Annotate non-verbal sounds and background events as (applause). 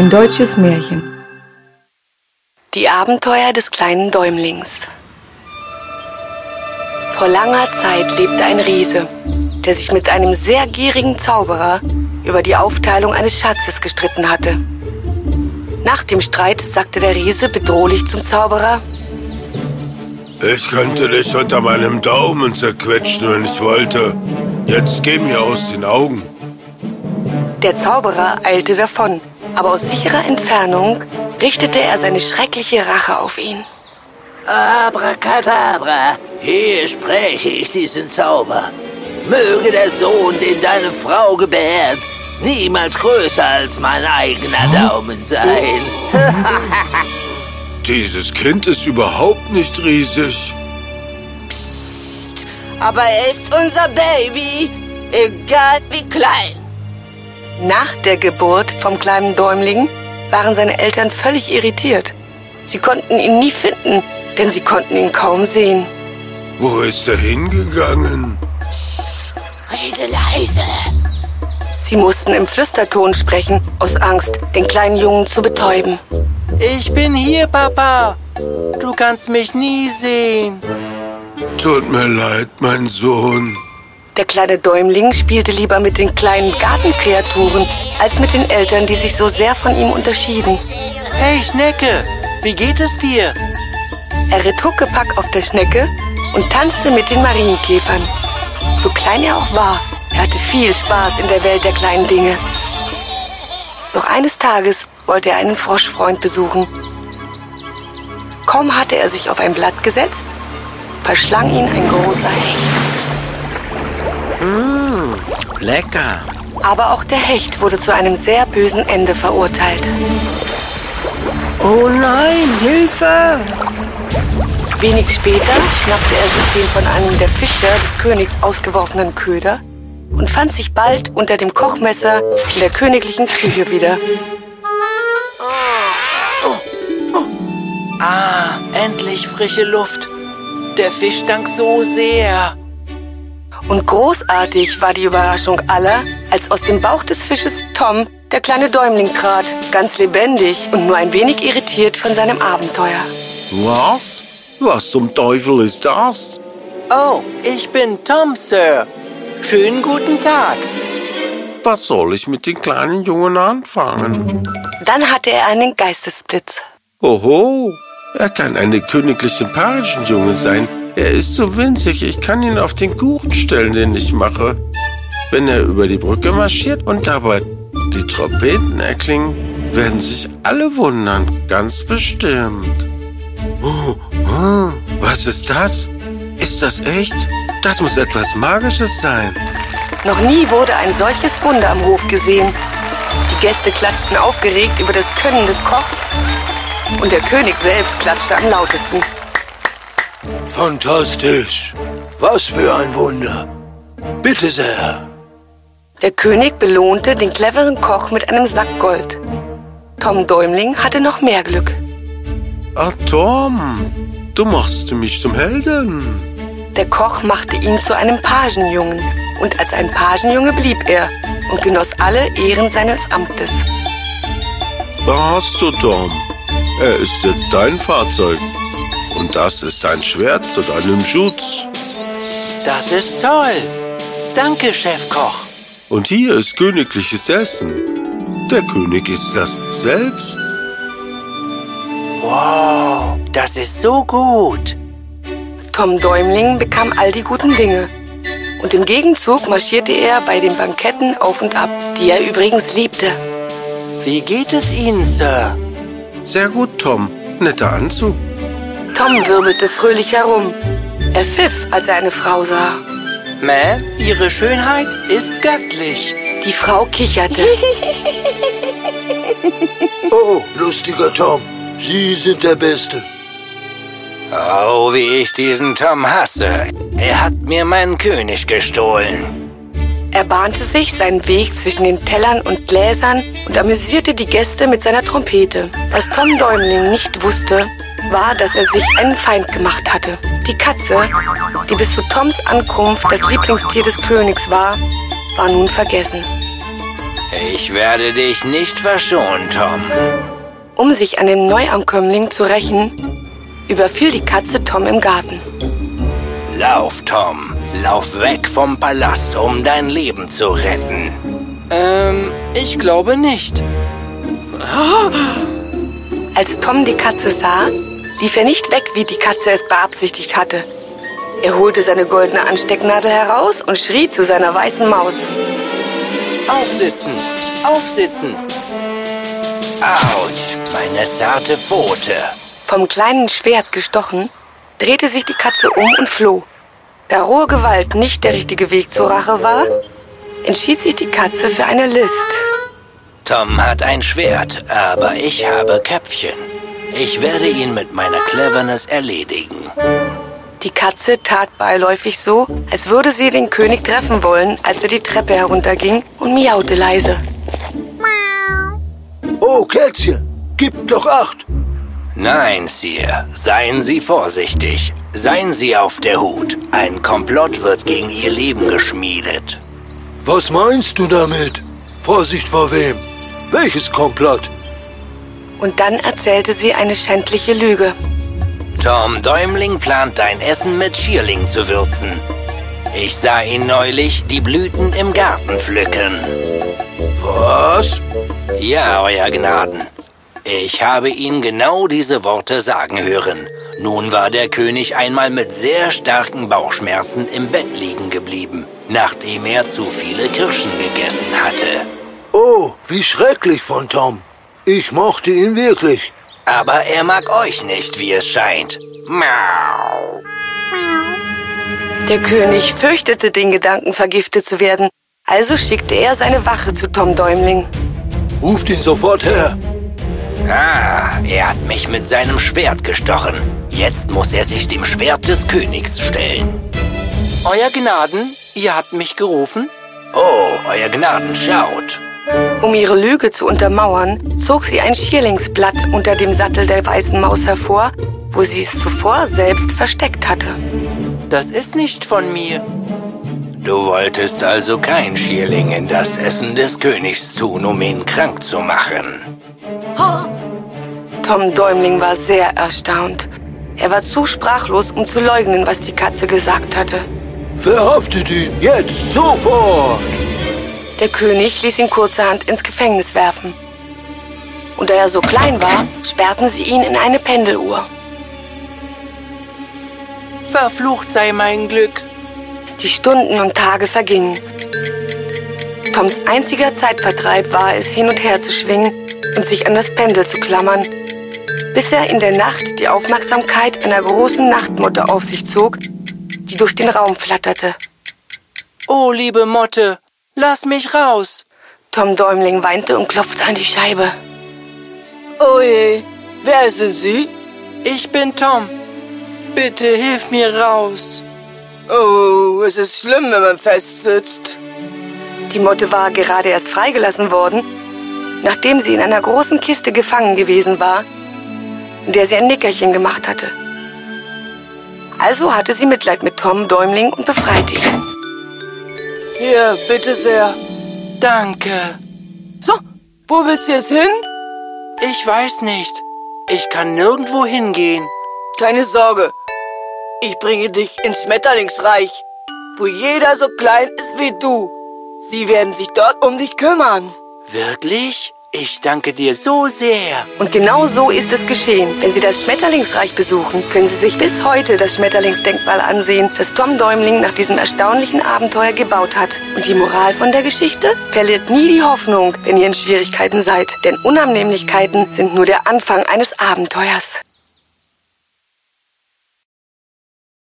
Ein deutsches Märchen. Die Abenteuer des kleinen Däumlings. Vor langer Zeit lebte ein Riese, der sich mit einem sehr gierigen Zauberer über die Aufteilung eines Schatzes gestritten hatte. Nach dem Streit sagte der Riese bedrohlich zum Zauberer, Ich könnte dich unter meinem Daumen zerquetschen, wenn ich wollte. Jetzt geh mir aus den Augen. Der Zauberer eilte davon, aber aus sicherer Entfernung richtete er seine schreckliche Rache auf ihn. Abracadabra, hier spreche ich diesen Zauber. Möge der Sohn, den deine Frau gebärt, niemals größer als mein eigener Daumen sein. (laughs) Dieses Kind ist überhaupt nicht riesig. Aber er ist unser Baby, egal wie klein. Nach der Geburt vom kleinen Däumling waren seine Eltern völlig irritiert. Sie konnten ihn nie finden, denn sie konnten ihn kaum sehen. Wo ist er hingegangen? Rede leise. Sie mussten im Flüsterton sprechen, aus Angst, den kleinen Jungen zu betäuben. Ich bin hier, Papa. Du kannst mich nie sehen. Tut mir leid, mein Sohn. Der kleine Däumling spielte lieber mit den kleinen Gartenkreaturen als mit den Eltern, die sich so sehr von ihm unterschieden. Hey, Schnecke, wie geht es dir? Er ritt Huckepack auf der Schnecke und tanzte mit den Marienkäfern. So klein er auch war, er hatte viel Spaß in der Welt der kleinen Dinge. Doch eines Tages wollte er einen Froschfreund besuchen. Kaum hatte er sich auf ein Blatt gesetzt, verschlang ihn ein großer Hecht. Lecker. Aber auch der Hecht wurde zu einem sehr bösen Ende verurteilt. Oh nein, Hilfe! Wenig später schnappte er sich den von einem der Fischer des Königs ausgeworfenen Köder und fand sich bald unter dem Kochmesser in der königlichen Küche wieder. Ah, endlich frische Luft. Der Fisch stank so sehr. Und großartig war die Überraschung aller, als aus dem Bauch des Fisches Tom der kleine Däumling trat, ganz lebendig und nur ein wenig irritiert von seinem Abenteuer. Was? Was zum Teufel ist das? Oh, ich bin Tom, Sir. Schönen guten Tag. Was soll ich mit den kleinen Jungen anfangen? Dann hatte er einen Geistesblitz. Oho, er kann eine königliche Pagenjunge sein. Er ist so winzig, ich kann ihn auf den Kuchen stellen, den ich mache. Wenn er über die Brücke marschiert und dabei die Trompeten erklingen, werden sich alle wundern, ganz bestimmt. Oh, oh, was ist das? Ist das echt? Das muss etwas Magisches sein. Noch nie wurde ein solches Wunder am Hof gesehen. Die Gäste klatschten aufgeregt über das Können des Kochs und der König selbst klatschte am lautesten. Fantastisch. Was für ein Wunder. Bitte sehr. Der König belohnte den cleveren Koch mit einem Sack Gold. Tom Däumling hatte noch mehr Glück. Ah, Tom, du machst mich zum Helden. Der Koch machte ihn zu einem Pagenjungen und als ein Pagenjunge blieb er und genoss alle Ehren seines Amtes. Da hast du, Tom. Er ist jetzt dein Fahrzeug. Und das ist ein Schwert zu deinem Schutz. Das ist toll. Danke, Chefkoch. Und hier ist königliches Essen. Der König ist das selbst. Wow, das ist so gut. Tom Däumling bekam all die guten Dinge. Und im Gegenzug marschierte er bei den Banketten auf und ab, die er übrigens liebte. Wie geht es Ihnen, Sir? Sehr gut, Tom. Netter Anzug. Tom wirbelte fröhlich herum. Er pfiff, als er eine Frau sah. Ma'am, Ihre Schönheit ist göttlich. Die Frau kicherte. (laughs) Oh, lustiger Tom. Sie sind der Beste. Oh, wie ich diesen Tom hasse. Er hat mir meinen König gestohlen. Er bahnte sich seinen Weg zwischen den Tellern und Gläsern und amüsierte die Gäste mit seiner Trompete. Was Tom Däumling nicht wusste, war, dass er sich einen Feind gemacht hatte. Die Katze, die bis zu Toms Ankunft das Lieblingstier des Königs war, war nun vergessen. Ich werde dich nicht verschonen, Tom. Um sich an dem Neuankömmling zu rächen, überfiel die Katze Tom im Garten. Lauf, Tom. Lauf weg vom Palast, um dein Leben zu retten. Ähm, ich glaube nicht. (gasps) Als Tom die Katze sah, lief er nicht weg, wie die Katze es beabsichtigt hatte. Er holte seine goldene Anstecknadel heraus und schrie zu seiner weißen Maus. Aufsitzen! Aufsitzen! Autsch, meine zarte Pfote. Vom kleinen Schwert gestochen, drehte sich die Katze um und floh. Da rohe Gewalt nicht der richtige Weg zur Rache war, entschied sich die Katze für eine List. Tom hat ein Schwert, aber ich habe Köpfchen. Ich werde ihn mit meiner Cleverness erledigen. Die Katze tat beiläufig so, als würde sie den König treffen wollen, als er die Treppe herunterging und miaute leise. Oh, Kätzchen, gib doch acht. Nein, Sir, seien Sie vorsichtig. Seien Sie auf der Hut. Ein Komplott wird gegen Ihr Leben geschmiedet. Was meinst du damit? Vorsicht vor wem? Welches Komplott? Und dann erzählte sie eine schändliche Lüge. Tom Däumling plant dein Essen mit Schierling zu würzen. Ich sah ihn neulich die Blüten im Garten pflücken. Was? Ja, Euer Gnaden. Ich habe ihn genau diese Worte sagen hören. Nun war der König einmal mit sehr starken Bauchschmerzen im Bett liegen geblieben, nachdem er zu viele Kirschen gegessen hatte. Oh, wie schrecklich von Tom. Ich mochte ihn wirklich. Aber er mag euch nicht, wie es scheint. Miau. Der König fürchtete den Gedanken, vergiftet zu werden, also schickte er seine Wache zu Tom Däumling. Ruft ihn sofort her. Ah, er hat mich mit seinem Schwert gestochen. Jetzt muss er sich dem Schwert des Königs stellen. Euer Gnaden, ihr habt mich gerufen? Oh, Euer Gnaden, schaut. Um ihre Lüge zu untermauern, zog sie ein Schierlingsblatt unter dem Sattel der weißen Maus hervor, wo sie es zuvor selbst versteckt hatte. Das ist nicht von mir. Du wolltest also kein Schierling in das Essen des Königs tun, um ihn krank zu machen. Tom Däumling war sehr erstaunt. Er war zu sprachlos, um zu leugnen, was die Katze gesagt hatte. Verhaftet ihn jetzt sofort. Der König ließ ihn kurzerhand ins Gefängnis werfen. Und da er so klein war, sperrten sie ihn in eine Pendeluhr. Verflucht sei mein Glück. Die Stunden und Tage vergingen. Toms einziger Zeitvertreib war es, hin und her zu schwingen und sich an das Pendel zu klammern, bis er in der Nacht die Aufmerksamkeit einer großen Nachtmotte auf sich zog, die durch den Raum flatterte. Oh, liebe Motte, lass mich raus. Tom Däumling weinte und klopfte an die Scheibe. Oh je, wer sind Sie? Ich bin Tom. Bitte hilf mir raus. Oh, es ist schlimm, wenn man festsitzt. Die Motte war gerade erst freigelassen worden, nachdem sie in einer großen Kiste gefangen gewesen war, der sie ein Nickerchen gemacht hatte. Also hatte sie Mitleid mit Tom Däumling und befreite ihn. Hier, bitte sehr. Danke. So, wo willst du jetzt hin? Ich weiß nicht. Ich kann nirgendwo hingehen. Keine Sorge. Ich bringe dich ins Schmetterlingsreich, wo jeder so klein ist wie du. Sie werden sich dort um dich kümmern. Wirklich? Ich danke dir so sehr. Und genau so ist es geschehen. Wenn Sie das Schmetterlingsreich besuchen, können Sie sich bis heute das Schmetterlingsdenkmal ansehen, das Tom Däumling nach diesem erstaunlichen Abenteuer gebaut hat. Und die Moral von der Geschichte? Verliert nie die Hoffnung, wenn ihr in Schwierigkeiten seid. Denn Unannehmlichkeiten sind nur der Anfang eines Abenteuers.